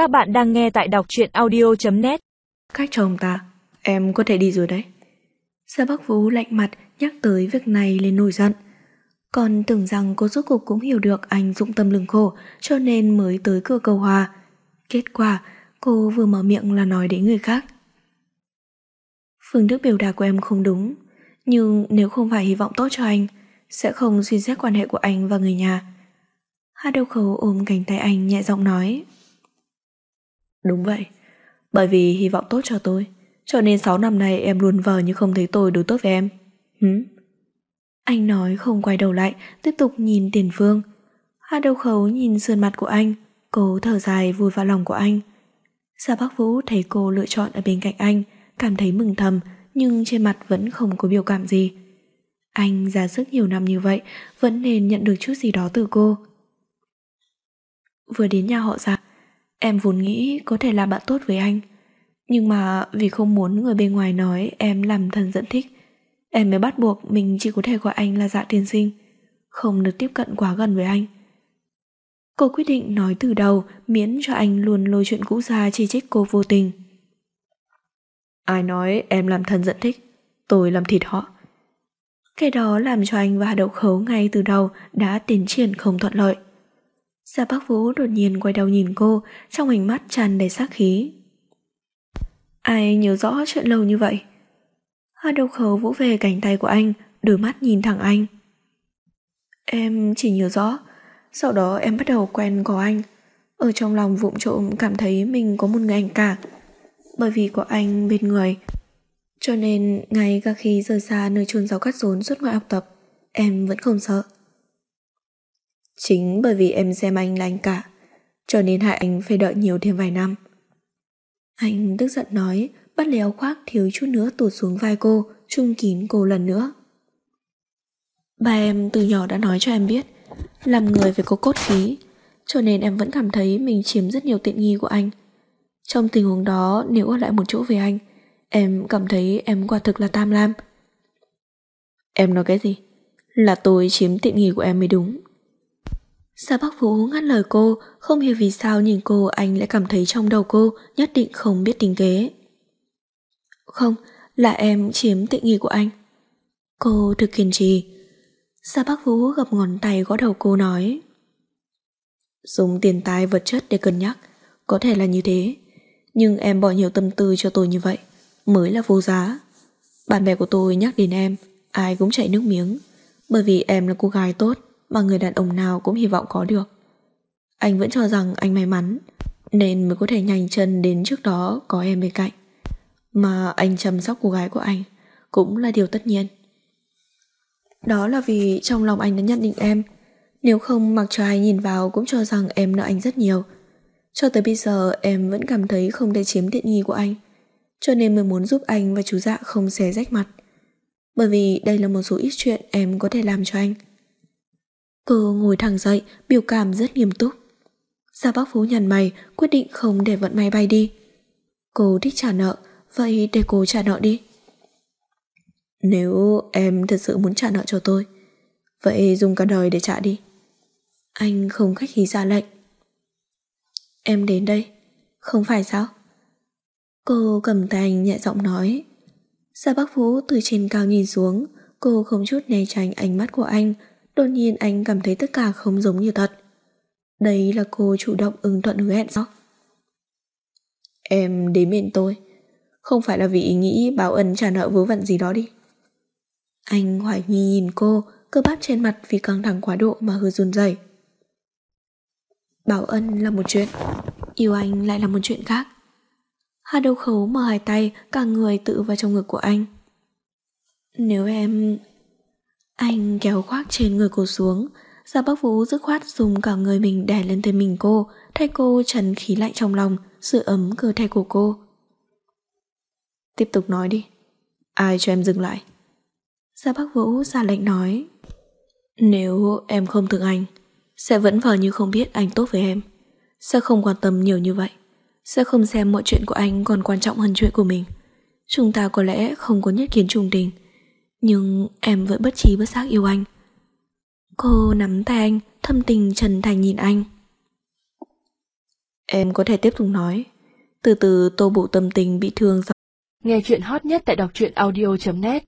Các bạn đang nghe tại đọc truyện audio.net Cách cho ông ta, em có thể đi rồi đấy. Gia Bắc Vũ lạnh mặt nhắc tới việc này lên nổi giận. Còn tưởng rằng cô rốt cuộc cũng hiểu được anh dụng tâm lừng khổ cho nên mới tới cửa cầu hòa. Kết quả, cô vừa mở miệng là nói đến người khác. Phương Đức biểu đạt của em không đúng, nhưng nếu không phải hy vọng tốt cho anh, sẽ không suy xét quan hệ của anh và người nhà. Hạ đầu khấu ôm cánh tay anh nhẹ giọng nói. Đúng vậy, bởi vì hy vọng tốt cho tôi, cho nên 6 năm nay em luôn vờ như không thấy tôi đối tốt với em. Hử? Anh nói không quay đầu lại, tiếp tục nhìn tiền phương. Hạ đầu khấu nhìn sườn mặt của anh, cô thở dài vui vào lòng của anh. Gia Bắc Vũ thấy cô lựa chọn ở bên cạnh anh, cảm thấy mừng thầm, nhưng trên mặt vẫn không có biểu cảm gì. Anh ra sức nhiều năm như vậy, vẫn nên nhận được chút gì đó từ cô. Vừa đến nhà họ ra, em vốn nghĩ có thể là bạn tốt với anh. Nhưng mà vì không muốn người bên ngoài nói em làm thần dẫn thích, em mới bắt buộc mình chỉ có thể gọi anh là dạ tiên sinh, không được tiếp cận quá gần với anh. Cô quyết định nói từ đầu miễn cho anh luôn lôi chuyện cũ ra chỉ trích cô vô tình. Ai nói em làm thần dẫn thích, tôi làm thịt họ. Cái đó làm cho anh và Đậu Khấu ngay từ đầu đã tiến triển không thuận lợi. Gia bác Vũ đột nhiên quay đầu nhìn cô, trong ánh mắt tràn đầy sát khí. Ai nhớ rõ chuyện lâu như vậy? Hoa Đậu Khấu vỗ về cánh tay của anh, đôi mắt nhìn thẳng anh. Em chỉ nhớ rõ, sau đó em bắt đầu quen có anh. Ở trong lòng vụng trộm cảm thấy mình có một người anh cả. Bởi vì có anh bên người. Cho nên ngay cả khi rời xa nơi chôn giáo cắt rốn suốt ngoại học tập, em vẫn không sợ. Chính bởi vì em xem anh là anh cả, cho nên hại anh phải đợi nhiều thêm vài năm. Anh tức giận nói, bắt lấy áo khoác thiếu chút nữa tụt xuống vai cô, chung kín cô lần nữa. Ba em từ nhỏ đã nói cho em biết, làm người phải có cốt khí, cho nên em vẫn cảm thấy mình chiếm rất nhiều tiện nghi của anh. Trong tình huống đó, nếu ở lại một chỗ với anh, em cảm thấy em quả thực là tam lam. Em nói cái gì? Là tôi chiếm tiện nghi của em mới đúng. Sa Bắc Vũ ngắt lời cô, không hiểu vì sao nhìn cô anh lại cảm thấy trong đầu cô nhất định không biết tính kế. Không, là em chiếm tiện nghi của anh. Cô thực kiên trì. Sa Bắc Vũ gập ngón tay gõ đầu cô nói. Dùng tiền tài vật chất để cân nhắc, có thể là như thế. Nhưng em bỏ nhiều tâm tư cho tôi như vậy, mới là vô giá. Bạn bè của tôi nhắc đến em, ai cũng chảy nước miếng, bởi vì em là cô gái tốt mà người đàn ông nào cũng hy vọng có được. Anh vẫn cho rằng anh may mắn, nên mới có thể nhanh chân đến trước đó có em bên cạnh. Mà anh chăm sóc cô gái của anh cũng là điều tất nhiên. Đó là vì trong lòng anh đã nhận định em, nếu không mặc cho ai nhìn vào cũng cho rằng em nợ anh rất nhiều. Cho tới bây giờ em vẫn cảm thấy không thể chiếm tiện nghi của anh, cho nên mới muốn giúp anh và chú dạ không xé rách mặt. Bởi vì đây là một số ít chuyện em có thể làm cho anh. Cô ngồi thẳng dậy, biểu cảm rất nghiêm túc. Gia Bắc Phú nhằn mày, quyết định không để vận may bay đi. Cô thích trả nợ, vậy để cô trả nợ đi. Nếu em thật sự muốn trả nợ cho tôi, vậy dùng cả đời để trả đi. Anh không khách khí ra lệnh. Em đến đây, không phải sao? Cô cầm tay anh nhẹ giọng nói. Gia Bắc phú từ trên cao nhìn xuống, cô không chút né tránh ánh mắt của anh, đột nhiên anh cảm thấy tất cả không giống như thật. Đây là cô chủ động ứng thuận hứa hẹn sao? Em đến bên tôi, không phải là vì ý nghĩ báo ân trả nợ vớ vẩn gì đó đi. Anh hoài nghi nhìn cô, cơ bắp trên mặt vì căng thẳng quá độ mà hơi run rẩy. Báo ân là một chuyện, yêu anh lại là một chuyện khác. Hà đầu khấu mở hai tay, cả người tự vào trong ngực của anh. Nếu em... Anh kéo khoác trên người cô xuống, Gia Bắc Vũ dứt khoát dùng cả người mình đè lên tay mình cô, thay cô trần khí lạnh trong lòng, sự ấm cơ thể của cô. Tiếp tục nói đi. Ai cho em dừng lại? Gia Bắc Vũ ra lệnh nói. Nếu em không thương anh, sẽ vẫn vờ như không biết anh tốt với em. Sẽ không quan tâm nhiều như vậy. Sẽ không xem mọi chuyện của anh còn quan trọng hơn chuyện của mình. Chúng ta có lẽ không có nhất kiến trùng tình, nhưng em vẫn bất trí bất giác yêu anh. Cô nắm tay anh, thâm tình trần thành nhìn anh. Em có thể tiếp tục nói. Từ từ tô bộ tâm tình bị thương Nghe chuyện hot nhất tại đọc truyện audio.net